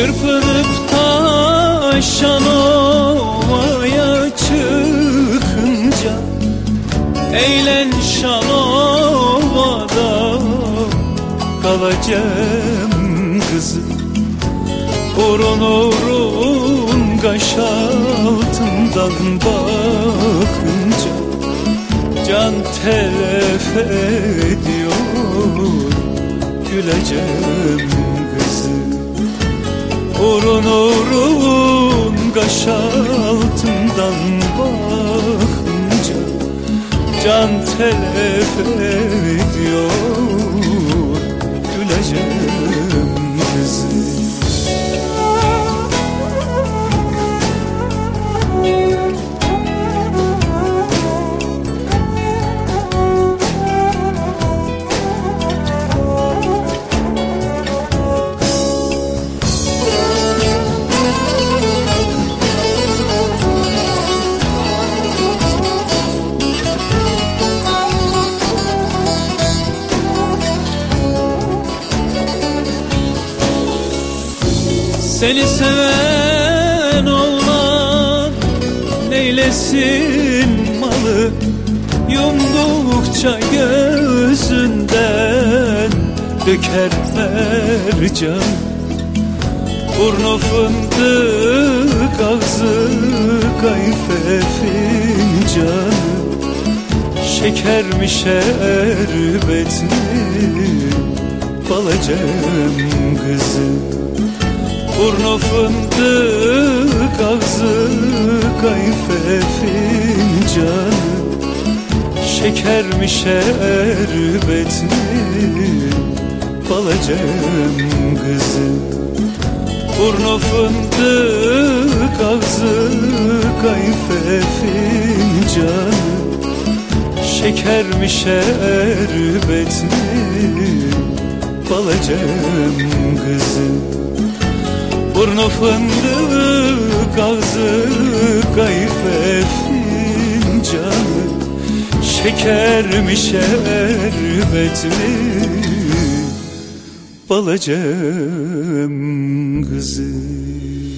Çırpınıp taşan ovaya çıkınca Eğlen şanovada kalacağım kızım. Urun urun kaş altından bakınca Can telef ediyor güleceğim kızım Urun urun kaş altından bakınca Can telef ediyor Seni seven olan neylesin malı? Yumdukça gözünden döker mercan Burnu fındık ağzı kayfe fincanı Şeker mi şerbet mi balacım kızım Burnu fındık ağzı kayfe fincanı Şeker mi şerbet mi balacım kızım Burnu fındık ağzı kayfe fincanı Şeker mi şerbet mi balacım kızım Burnu fındık ağzı kayfe fincanı Şeker mi şerbet mi balacım kızım